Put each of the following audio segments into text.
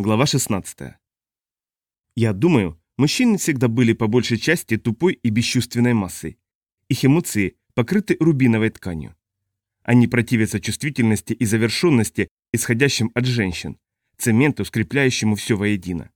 Глава 16. Я думаю, мужчины всегда были по большей части тупой и бесчувственной массой. Их эмоции покрыты рубиновой тканью. Они противятся чувствительности и завершенности, исходящим от женщин, цементу, скрепляющему все воедино.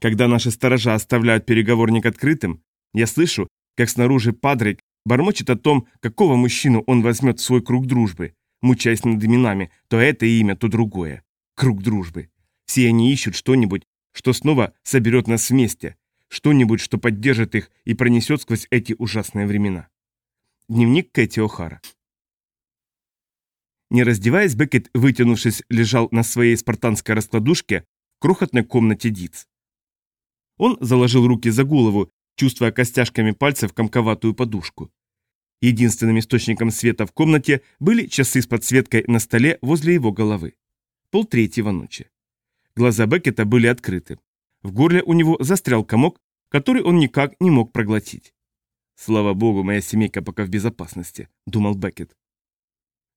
Когда наши сторожа оставляют переговорник открытым, я слышу, как снаружи Падрик бормочет о том, какого мужчину он возьмет в свой круг дружбы, мучаясь над именами, то это имя, то другое. Круг дружбы. Все они ищут что-нибудь, что снова соберет нас вместе, что-нибудь, что поддержит их и пронесет сквозь эти ужасные времена. Дневник Кэти О'Хара. Не раздеваясь, Беккет, вытянувшись, лежал на своей спартанской раскладушке в крохотной комнате Диц. Он заложил руки за голову, чувствуя костяшками пальцев комковатую подушку. Единственным источником света в комнате были часы с подсветкой на столе возле его головы. Полтретьего ночи. Глаза Беккета были открыты. В горле у него застрял комок, который он никак не мог проглотить. «Слава богу, моя семейка пока в безопасности», — думал Беккет.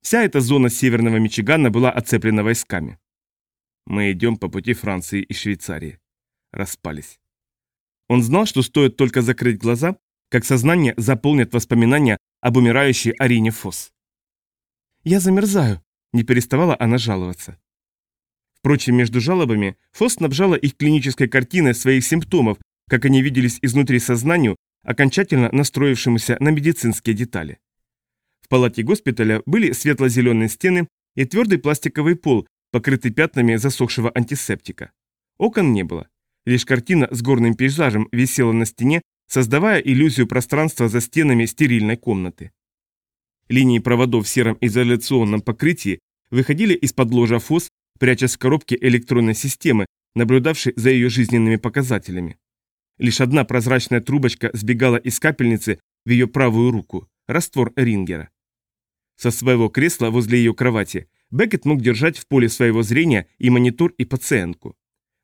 Вся эта зона северного Мичигана была оцеплена войсками. Мы идем по пути Франции и Швейцарии. Распались. Он знал, что стоит только закрыть глаза, как сознание заполнит воспоминания об умирающей Арине Фосс. «Я замерзаю», — не переставала она жаловаться. Впрочем, между жалобами Фосс снабжала их клинической картиной своих симптомов, как они виделись изнутри сознанию, окончательно настроившемуся на медицинские детали. В палате госпиталя были светло-зеленые стены и твердый пластиковый пол, покрытый пятнами засохшего антисептика. Окон не было. Лишь картина с горным пейзажем висела на стене, создавая иллюзию пространства за стенами стерильной комнаты. Линии проводов в сером изоляционном покрытии выходили из-под ложа ФОС прячась в коробке электронной системы, наблюдавшей за ее жизненными показателями. Лишь одна прозрачная трубочка сбегала из капельницы в ее правую руку – раствор Рингера. Со своего кресла возле ее кровати Беккет мог держать в поле своего зрения и монитор, и пациентку.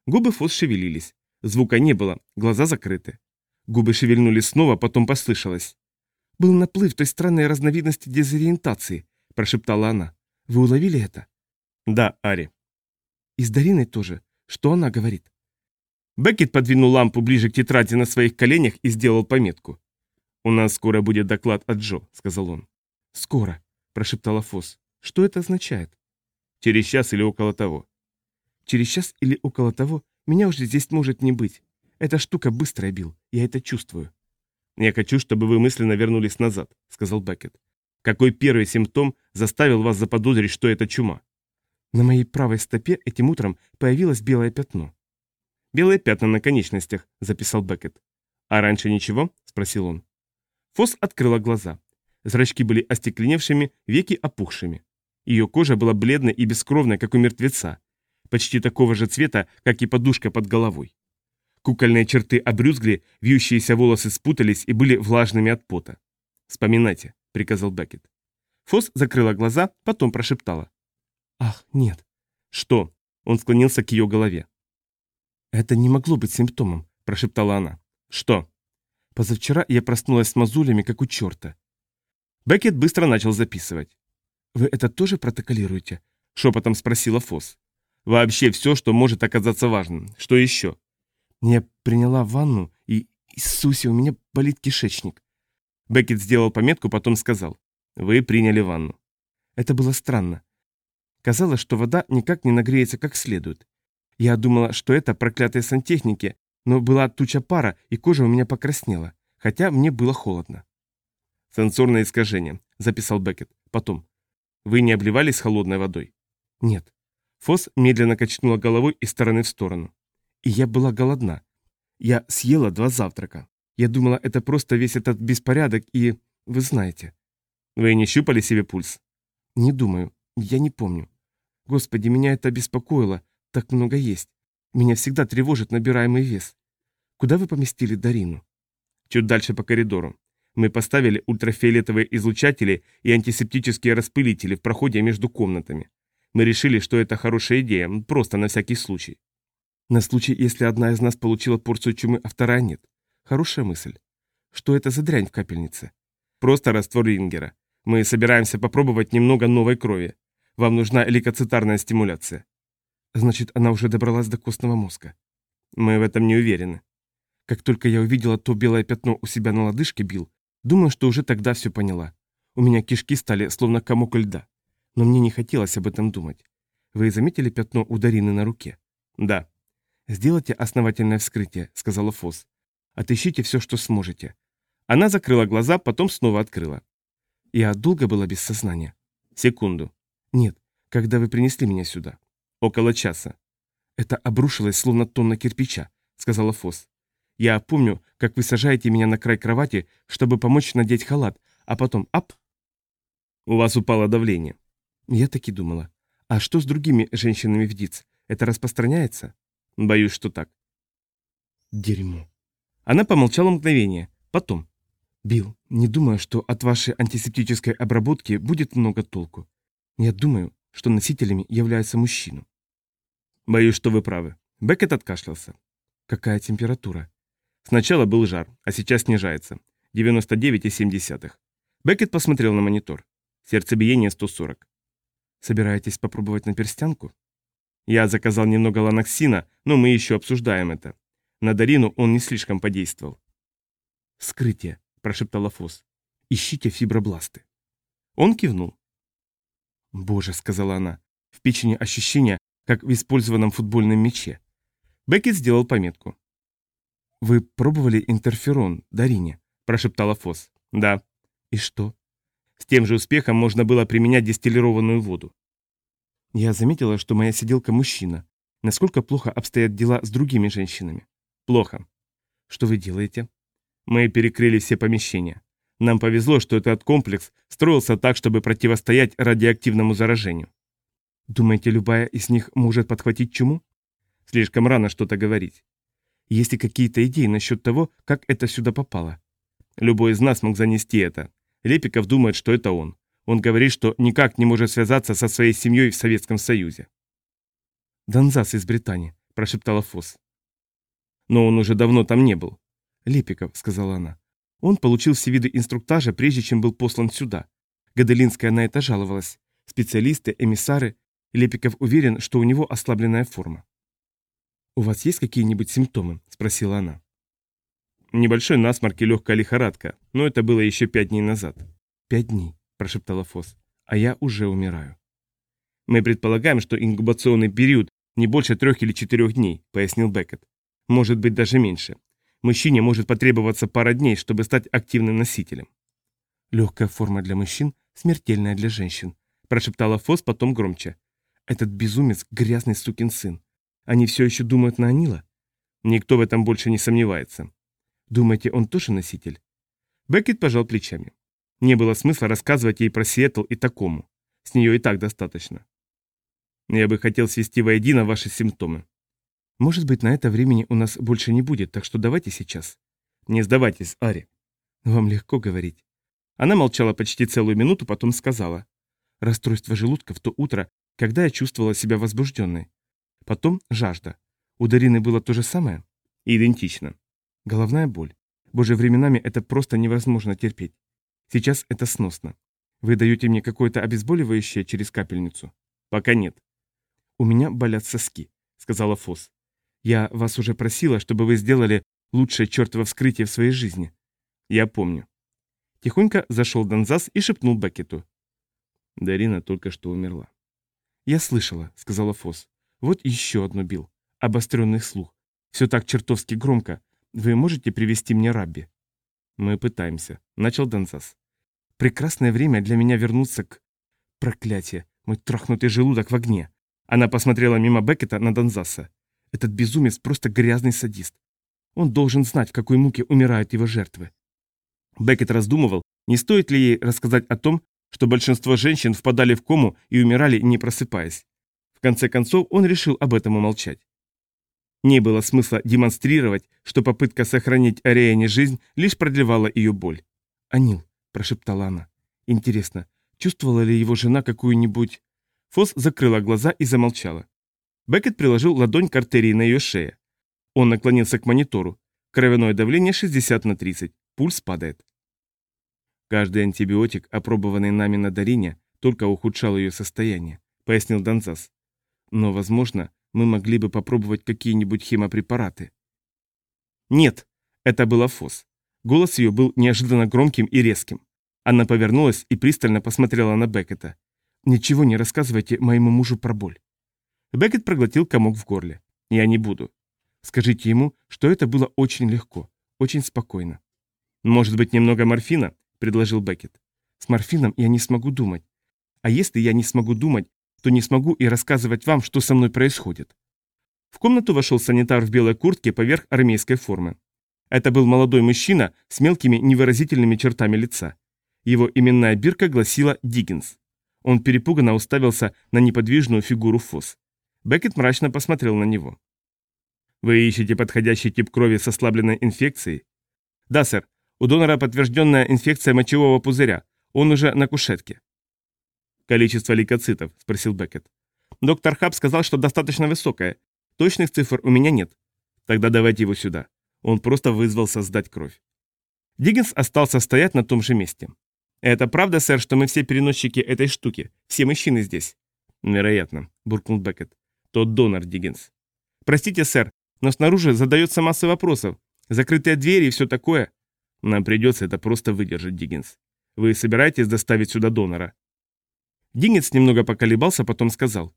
Губы Фос шевелились. Звука не было, глаза закрыты. Губы шевельнулись снова, потом послышалось. «Был наплыв той странной разновидности дезориентации», – прошептала она. «Вы уловили это?» «Да, Ари». И с Дариной тоже. Что она говорит? Беккет подвинул лампу ближе к тетради на своих коленях и сделал пометку. «У нас скоро будет доклад от Джо», — сказал он. «Скоро», — прошептала Фосс. «Что это означает?» «Через час или около того». «Через час или около того меня уже здесь может не быть. Эта штука быстрая, Билл, я это чувствую». «Я хочу, чтобы вы мысленно вернулись назад», — сказал Беккет. «Какой первый симптом заставил вас заподозрить, что это чума?» На моей правой стопе этим утром появилось белое пятно. «Белые пятна на конечностях», — записал Беккет. «А раньше ничего?» — спросил он. Фосс открыла глаза. Зрачки были остекленевшими, веки опухшими. Ее кожа была бледной и бескровной, как у мертвеца, почти такого же цвета, как и подушка под головой. Кукольные черты обрюзгли, вьющиеся волосы спутались и были влажными от пота. «Вспоминайте», — приказал Беккет. Фосс закрыла глаза, потом прошептала. Ах, нет. Что? Он склонился к ее голове. Это не могло быть симптомом, прошептала она. Что? Позавчера я проснулась с мозолями, как у черта. Беккет быстро начал записывать. «Вы это тоже протоколируете?» — шепотом спросила Фосс. «Вообще все, что может оказаться важным. Что еще?» «Я приняла ванну, и, Иисусе, у меня болит кишечник». Беккет сделал пометку, потом сказал. «Вы приняли ванну». Это было странно. Казалось, что вода никак не нагреется как следует. Я думала, что это проклятые сантехники, но была туча пара, и кожа у меня покраснела, хотя мне было холодно. «Сенсорное искажение», — записал Беккет. Потом. «Вы не обливались холодной водой?» «Нет». Фосс медленно качнула головой из стороны в сторону. «И я была голодна. Я съела два завтрака. Я думала, это просто весь этот беспорядок и... Вы знаете». «Вы не щупали себе пульс?» «Не думаю. Я не помню. Господи, меня это беспокоило. Так много есть. Меня всегда тревожит набираемый вес. Куда вы поместили Дарину? Чуть дальше по коридору. Мы поставили ультрафиолетовые излучатели и антисептические распылители в проходе между комнатами. Мы решили, что это хорошая идея, просто на всякий случай. На случай, если одна из нас получила порцию чумы, а вторая нет. Хорошая мысль. Что это за дрянь в капельнице? Просто раствор Рингера. Мы собираемся попробовать немного новой крови. Вам нужна лейкоцитарная стимуляция. Значит, она уже добралась до костного мозга. Мы в этом не уверены. Как только я увидела то белое пятно у себя на лодыжке, Бил, думаю, что уже тогда все поняла. У меня кишки стали словно комок льда. Но мне не хотелось об этом думать. Вы заметили пятно у Дарины на руке? Да. Сделайте основательное вскрытие, сказала Фос. Отыщите все, что сможете. Она закрыла глаза, потом снова открыла. Я долго была без сознания? Секунду. Нет, когда вы принесли меня сюда. Около часа. Это обрушилось, словно тонна кирпича, сказала Фос. Я помню, как вы сажаете меня на край кровати, чтобы помочь надеть халат, а потом ап. У вас упало давление. Я так и думала. А что с другими женщинами в ДИЦ? Это распространяется? Боюсь, что так. Дерьмо. Она помолчала мгновение. Потом. Билл, не думаю, что от вашей антисептической обработки будет много толку. Я думаю, что носителями являются мужчины. Боюсь, что вы правы. Беккет откашлялся. Какая температура? Сначала был жар, а сейчас снижается. 99,7. Беккет посмотрел на монитор. Сердцебиение 140. Собираетесь попробовать на перстянку? Я заказал немного ланоксина, но мы еще обсуждаем это. На Дарину он не слишком подействовал. «Скрытие», – прошептала Фос. «Ищите фибробласты». Он кивнул. «Боже», – сказала она, – «в печени ощущение, как в использованном футбольном мяче». Беккет сделал пометку. «Вы пробовали интерферон, Дарине?» – прошептала Фос. «Да». «И что?» С тем же успехом можно было применять дистиллированную воду. Я заметила, что моя сиделка мужчина. Насколько плохо обстоят дела с другими женщинами? Плохо. Что вы делаете? Мы перекрыли все помещения. Нам повезло, что этот комплекс строился так, чтобы противостоять радиоактивному заражению. Думаете, любая из них может подхватить чуму? Слишком рано что-то говорить. Есть ли какие-то идеи насчет того, как это сюда попало? Любой из нас мог занести это. Лепиков думает, что это он. Он говорит, что никак не может связаться со своей семьей в Советском Союзе. «Донзас из Британии», – прошептала Фос. «Но он уже давно там не был. «Лепиков», — сказала она. «Он получил все виды инструктажа, прежде чем был послан сюда. Гаделинская на это жаловалась. Специалисты, эмиссары. Лепиков уверен, что у него ослабленная форма». «У вас есть какие-нибудь симптомы?» — спросила она. «Небольшой насморк и легкая лихорадка, но это было еще пять дней назад». «Пять дней», — прошептала Фос. «А я уже умираю». «Мы предполагаем, что инкубационный период не больше трех или четырех дней», — пояснил Беккет. «Может быть, даже меньше. Мужчине может потребоваться пара дней, чтобы стать активным носителем. «Легкая форма для мужчин, смертельная для женщин», – прошептала Фос потом громче. «Этот безумец – грязный сукин сын. Они все еще думают на Анила?» «Никто в этом больше не сомневается». «Думаете, он тоже носитель?» Беккет пожал плечами. Не было смысла рассказывать ей про Сиэтл и такому. С нее и так достаточно. Я бы хотел свести воедино ваши симптомы. Может быть, на это времени у нас больше не будет, так что давайте сейчас. Не сдавайтесь, Ари. Вам легко говорить. Она молчала почти целую минуту, потом сказала. Расстройство желудка в то утро, когда я чувствовала себя возбужденной. Потом жажда. У Дарины было то же самое? Идентично. Головная боль. Боже, временами это просто невозможно терпеть. Сейчас это сносно. Вы даете мне какое-то обезболивающее через капельницу? Пока нет. У меня болят соски, сказала Фос. Я вас уже просила, чтобы вы сделали лучшее чертово вскрытие в своей жизни. Я помню. Тихонько зашел Донзас и шепнул Беккету. Дарина только что умерла. Я слышала, сказала Фос. Вот еще одно бил. Обостренный слух. Все так чертовски громко. Вы можете привести мне Рабби? Мы пытаемся, начал Донзас. Прекрасное время для меня вернуться к... Проклятие, мой трахнутый желудок в огне. Она посмотрела мимо Беккета на Донзаса. Этот безумец просто грязный садист. Он должен знать, в какой муке умирают его жертвы. Беккет раздумывал, не стоит ли ей рассказать о том, что большинство женщин впадали в кому и умирали, не просыпаясь. В конце концов, он решил об этом умолчать. Не было смысла демонстрировать, что попытка сохранить Ариэне жизнь лишь продлевала ее боль. «Анил», – прошептала она, – «интересно, чувствовала ли его жена какую-нибудь...» Фос закрыла глаза и замолчала. Беккет приложил ладонь к артерии на ее шее. Он наклонился к монитору. Кровяное давление 60 на 30. Пульс падает. Каждый антибиотик, опробованный нами на Дарине, только ухудшал ее состояние, пояснил Донзас. Но, возможно, Мы могли бы попробовать какие-нибудь хемопрепараты. Нет, это была Фос. Голос ее был неожиданно громким и резким. Она повернулась и пристально посмотрела на Беккета. «Ничего не рассказывайте моему мужу про боль». Беккет проглотил комок в горле. «Я не буду. Скажите ему, что это было очень легко, очень спокойно». «Может быть, немного морфина?» – предложил Беккет. «С морфином я не смогу думать. А если я не смогу думать, то не смогу и рассказывать вам, что со мной происходит». В комнату вошел санитар в белой куртке поверх армейской формы. Это был молодой мужчина с мелкими невыразительными чертами лица. Его именная бирка гласила «Диггинс». Он перепуганно уставился на неподвижную фигуру Фосс. Беккет мрачно посмотрел на него. «Вы ищете подходящий тип крови с ослабленной инфекцией?» «Да, сэр. У донора подтвержденная инфекция мочевого пузыря. Он уже на кушетке». «Количество лейкоцитов?» – спросил Беккет. «Доктор Хаб сказал, что достаточно высокое. Точных цифр у меня нет». «Тогда давайте его сюда». Он просто вызвался сдать кровь. Диггинс остался стоять на том же месте. «Это правда, сэр, что мы все переносчики этой штуки? Все мужчины здесь?» «Вероятно», — буркнул Беккет. «Тот донор, Диггинс». «Простите, сэр, но снаружи задается масса вопросов. Закрытые двери и все такое». «Нам придется это просто выдержать, Диггинс. Вы собираетесь доставить сюда донора?» Диггинс немного поколебался, потом сказал.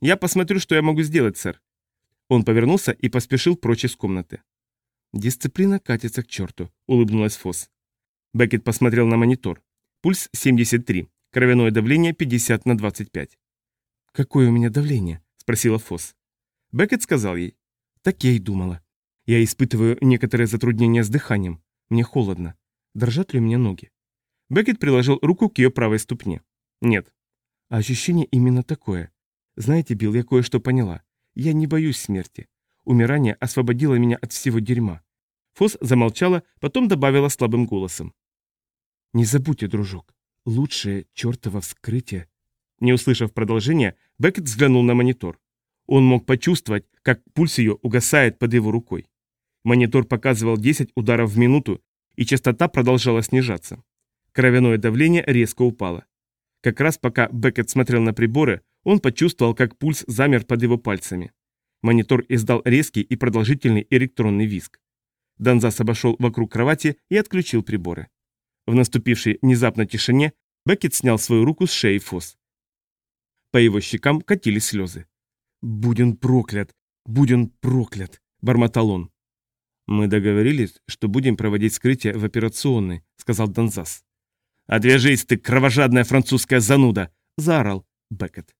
«Я посмотрю, что я могу сделать, сэр». Он повернулся и поспешил прочь из комнаты. «Дисциплина катится к черту», — улыбнулась Фосс. Беккет посмотрел на монитор. Пульс 73, кровяное давление 50 на 25. «Какое у меня давление?» — спросила Фосс. Беккет сказал ей. «Так я и думала. Я испытываю некоторые затруднения с дыханием. Мне холодно. Дрожат ли у меня ноги?» Беккет приложил руку к ее правой ступне. «Нет». А ощущение именно такое. Знаете, Билл, я кое-что поняла. Я не боюсь смерти. Умирание освободило меня от всего дерьма. Фос замолчала, потом добавила слабым голосом. «Не забудьте, дружок, лучшее чертово вскрытие». Не услышав продолжения, Беккет взглянул на монитор. Он мог почувствовать, как пульс ее угасает под его рукой. Монитор показывал 10 ударов в минуту, и частота продолжала снижаться. Кровяное давление резко упало. Как раз пока Беккет смотрел на приборы, он почувствовал, как пульс замер под его пальцами. Монитор издал резкий и продолжительный электронный визг. Донзас обошел вокруг кровати и отключил приборы. В наступившей внезапно тишине Беккет снял свою руку с шеи Фос. По его щекам катились слезы. «Будь он проклят! Будь он проклят!» – бормотал он. «Мы договорились, что будем проводить скрытие в операционной», – сказал Донзас. «Отвяжись ты, кровожадная французская зануда!» – заорал Беккет.